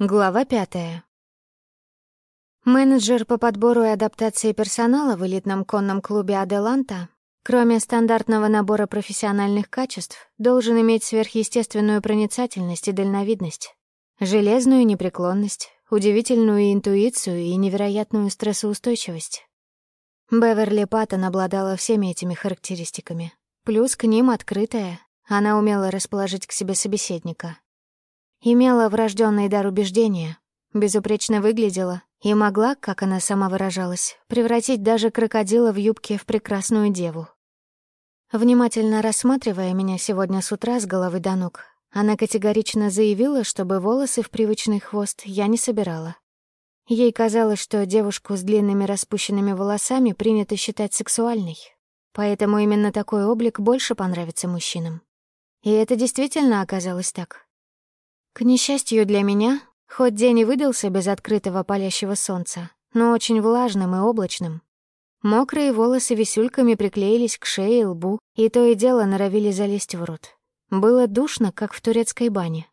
Глава пятая. Менеджер по подбору и адаптации персонала в элитном конном клубе «Аделанта», кроме стандартного набора профессиональных качеств, должен иметь сверхъестественную проницательность и дальновидность, железную непреклонность, удивительную интуицию и невероятную стрессоустойчивость. Беверли Паттон обладала всеми этими характеристиками. Плюс к ним открытая, она умела расположить к себе собеседника, Имела врожденный дар убеждения, безупречно выглядела и могла, как она сама выражалась, превратить даже крокодила в юбке в прекрасную деву. Внимательно рассматривая меня сегодня с утра с головы до ног, она категорично заявила, чтобы волосы в привычный хвост я не собирала. Ей казалось, что девушку с длинными распущенными волосами принято считать сексуальной, поэтому именно такой облик больше понравится мужчинам. И это действительно оказалось так. К несчастью для меня, хоть день и выдался без открытого палящего солнца, но очень влажным и облачным. Мокрые волосы висюльками приклеились к шее и лбу, и то и дело норовили залезть в рот. Было душно, как в турецкой бане.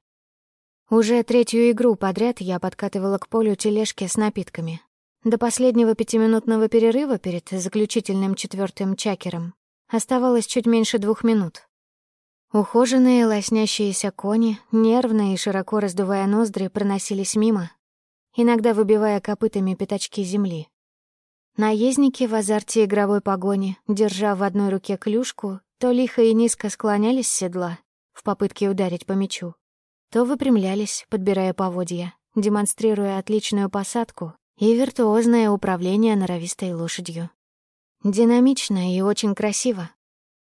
Уже третью игру подряд я подкатывала к полю тележки с напитками. До последнего пятиминутного перерыва перед заключительным четвертым чакером оставалось чуть меньше двух минут. Ухоженные лоснящиеся кони, нервно и широко раздувая ноздри, проносились мимо, иногда выбивая копытами пятачки земли. Наездники в азарте игровой погони, держа в одной руке клюшку, то лихо и низко склонялись с седла в попытке ударить по мячу, то выпрямлялись, подбирая поводья, демонстрируя отличную посадку и виртуозное управление норовистой лошадью. Динамично и очень красиво.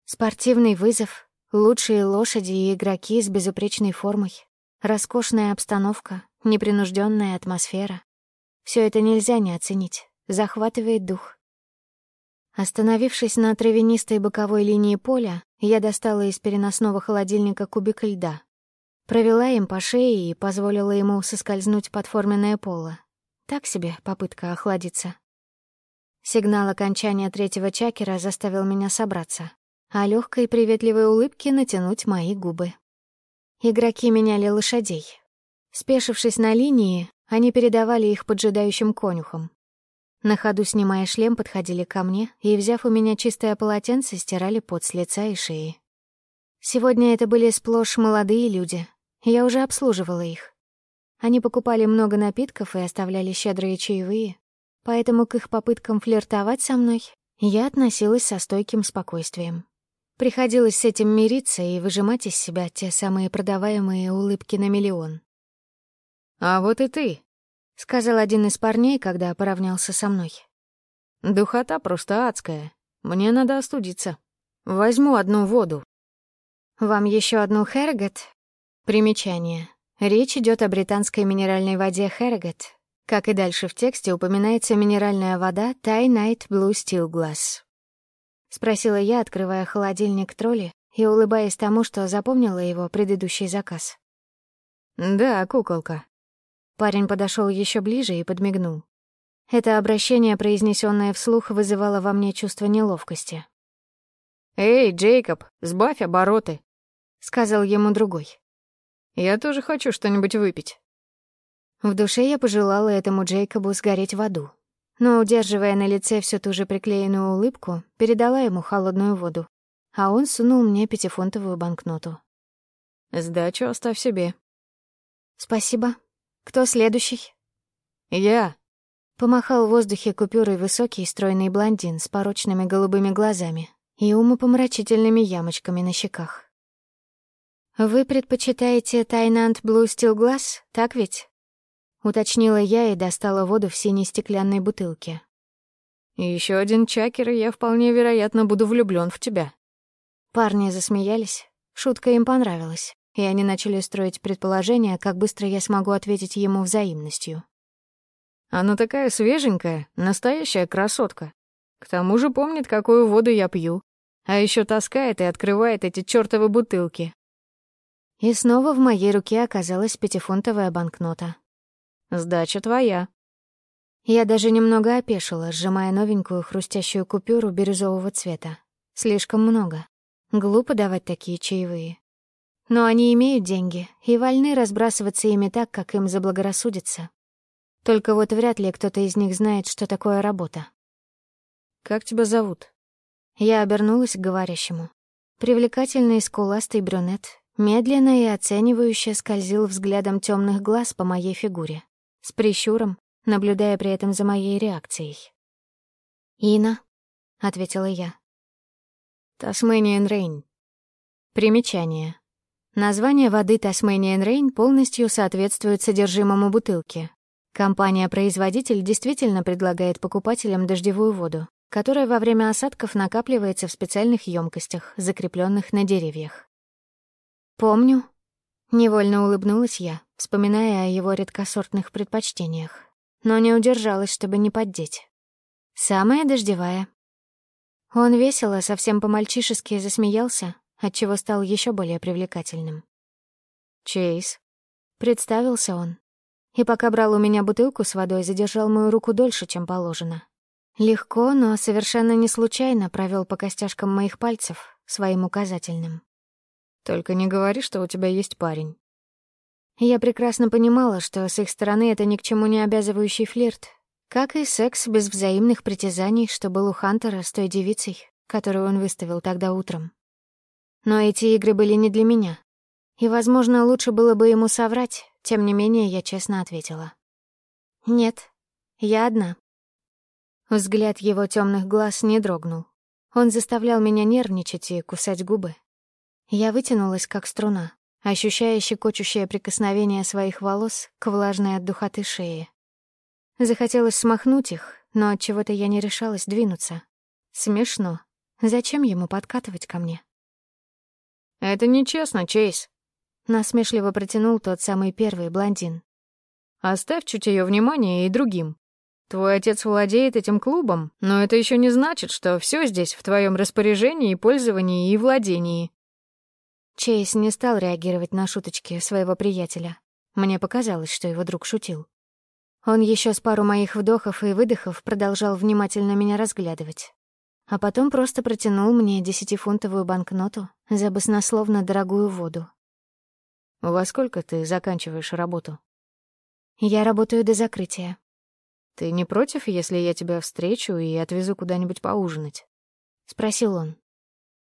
Спортивный вызов, Лучшие лошади и игроки с безупречной формой, роскошная обстановка, непринужденная атмосфера. Все это нельзя не оценить, захватывает дух. Остановившись на травянистой боковой линии поля, я достала из переносного холодильника кубик льда. Провела им по шее и позволила ему соскользнуть под форменное поло. Так себе попытка охладиться. Сигнал окончания третьего чакера заставил меня собраться а легкой приветливой улыбки натянуть мои губы. Игроки меняли лошадей. Спешившись на линии, они передавали их поджидающим конюхам. На ходу, снимая шлем, подходили ко мне и, взяв у меня чистое полотенце, стирали пот с лица и шеи. Сегодня это были сплошь молодые люди. Я уже обслуживала их. Они покупали много напитков и оставляли щедрые чаевые, поэтому к их попыткам флиртовать со мной я относилась со стойким спокойствием. Приходилось с этим мириться и выжимать из себя те самые продаваемые улыбки на миллион. «А вот и ты», — сказал один из парней, когда поравнялся со мной. «Духота просто адская. Мне надо остудиться. Возьму одну воду». «Вам еще одну Херригет?» Примечание. Речь идет о британской минеральной воде Херригет. Как и дальше в тексте упоминается минеральная вода Thai Night Blue Steel Glass. — спросила я, открывая холодильник тролли и улыбаясь тому, что запомнила его предыдущий заказ. «Да, куколка». Парень подошел еще ближе и подмигнул. Это обращение, произнесенное вслух, вызывало во мне чувство неловкости. «Эй, Джейкоб, сбавь обороты», — сказал ему другой. «Я тоже хочу что-нибудь выпить». В душе я пожелала этому Джейкобу сгореть в аду но, удерживая на лице всю ту же приклеенную улыбку, передала ему холодную воду, а он сунул мне пятифунтовую банкноту. «Сдачу оставь себе». «Спасибо. Кто следующий?» «Я». Помахал в воздухе купюрой высокий стройный блондин с порочными голубыми глазами и умопомрачительными ямочками на щеках. «Вы предпочитаете Тайнант Блу Стил Глаз, так ведь?» Уточнила я и достала воду в синей стеклянной бутылке. Еще один чакер, и я вполне вероятно буду влюблён в тебя». Парни засмеялись. Шутка им понравилась, и они начали строить предположения, как быстро я смогу ответить ему взаимностью. «Она такая свеженькая, настоящая красотка. К тому же помнит, какую воду я пью. А еще таскает и открывает эти чёртовы бутылки». И снова в моей руке оказалась пятифунтовая банкнота. Сдача твоя». Я даже немного опешила, сжимая новенькую хрустящую купюру бирюзового цвета. Слишком много. Глупо давать такие чаевые. Но они имеют деньги и вольны разбрасываться ими так, как им заблагорассудится. Только вот вряд ли кто-то из них знает, что такое работа. «Как тебя зовут?» Я обернулась к говорящему. Привлекательный скуластый брюнет медленно и оценивающе скользил взглядом темных глаз по моей фигуре, с прищуром, наблюдая при этом за моей реакцией. «Ина», — ответила я. «Тасмэниан Рейн». Примечание. Название воды Тасмэниан Рейн полностью соответствует содержимому бутылки. Компания-производитель действительно предлагает покупателям дождевую воду, которая во время осадков накапливается в специальных емкостях, закрепленных на деревьях. «Помню». Невольно улыбнулась я, вспоминая о его редкосортных предпочтениях, но не удержалась, чтобы не поддеть. «Самая дождевая». Он весело, совсем по-мальчишески засмеялся, отчего стал еще более привлекательным. «Чейз», — представился он. И пока брал у меня бутылку с водой, задержал мою руку дольше, чем положено. Легко, но совершенно не случайно провел по костяшкам моих пальцев своим указательным. «Только не говори, что у тебя есть парень». Я прекрасно понимала, что с их стороны это ни к чему не обязывающий флирт, как и секс без взаимных притязаний, что был у Хантера с той девицей, которую он выставил тогда утром. Но эти игры были не для меня. И, возможно, лучше было бы ему соврать, тем не менее я честно ответила. «Нет, я одна». Взгляд его темных глаз не дрогнул. Он заставлял меня нервничать и кусать губы. Я вытянулась, как струна, ощущая щекочущее прикосновение своих волос к влажной от духоты шее. Захотелось смахнуть их, но от чего то я не решалась двинуться. Смешно. Зачем ему подкатывать ко мне? «Это нечестно, Чейз», — насмешливо протянул тот самый первый блондин. «Оставь чуть ее внимание и другим. Твой отец владеет этим клубом, но это еще не значит, что все здесь в твоем распоряжении, пользовании и владении». Чейз не стал реагировать на шуточки своего приятеля. Мне показалось, что его друг шутил. Он еще с пару моих вдохов и выдохов продолжал внимательно меня разглядывать а потом просто протянул мне десятифунтовую банкноту за баснословно дорогую воду. «Во сколько ты заканчиваешь работу?» «Я работаю до закрытия». «Ты не против, если я тебя встречу и отвезу куда-нибудь поужинать?» — спросил он.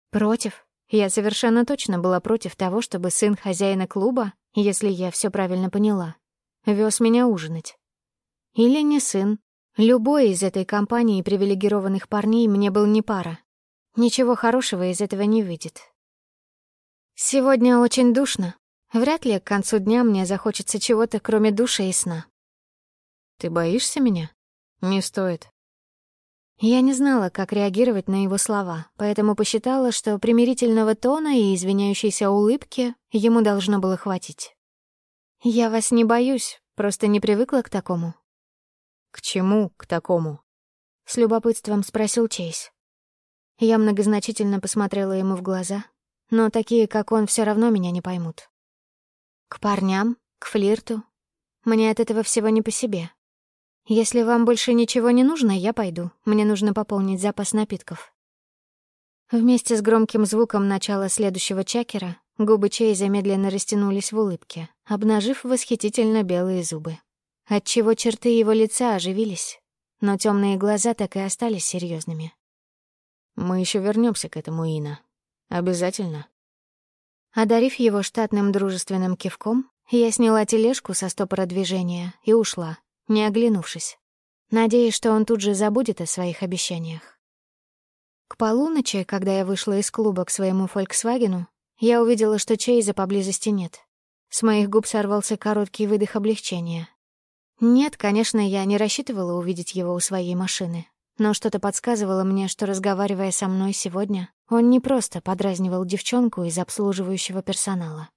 «Против? Я совершенно точно была против того, чтобы сын хозяина клуба, если я все правильно поняла, вез меня ужинать. Или не сын, Любой из этой компании привилегированных парней мне был не пара. Ничего хорошего из этого не выйдет. Сегодня очень душно. Вряд ли к концу дня мне захочется чего-то, кроме душа и сна. Ты боишься меня? Не стоит. Я не знала, как реагировать на его слова, поэтому посчитала, что примирительного тона и извиняющейся улыбки ему должно было хватить. «Я вас не боюсь, просто не привыкла к такому», «К чему к такому?» — с любопытством спросил Чейз. Я многозначительно посмотрела ему в глаза, но такие, как он, все равно меня не поймут. К парням, к флирту. Мне от этого всего не по себе. Если вам больше ничего не нужно, я пойду. Мне нужно пополнить запас напитков. Вместе с громким звуком начала следующего чакера губы Чейза медленно растянулись в улыбке, обнажив восхитительно белые зубы отчего черты его лица оживились, но темные глаза так и остались серьезными. «Мы еще вернемся к этому, Ина. Обязательно». Одарив его штатным дружественным кивком, я сняла тележку со стопора движения и ушла, не оглянувшись, надеясь, что он тут же забудет о своих обещаниях. К полуночи, когда я вышла из клуба к своему «Фольксвагену», я увидела, что Чейза поблизости нет. С моих губ сорвался короткий выдох облегчения, нет, конечно, я не рассчитывала увидеть его у своей машины. Но что-то подсказывало мне, что, разговаривая со мной сегодня, он не просто подразнивал девчонку из обслуживающего персонала.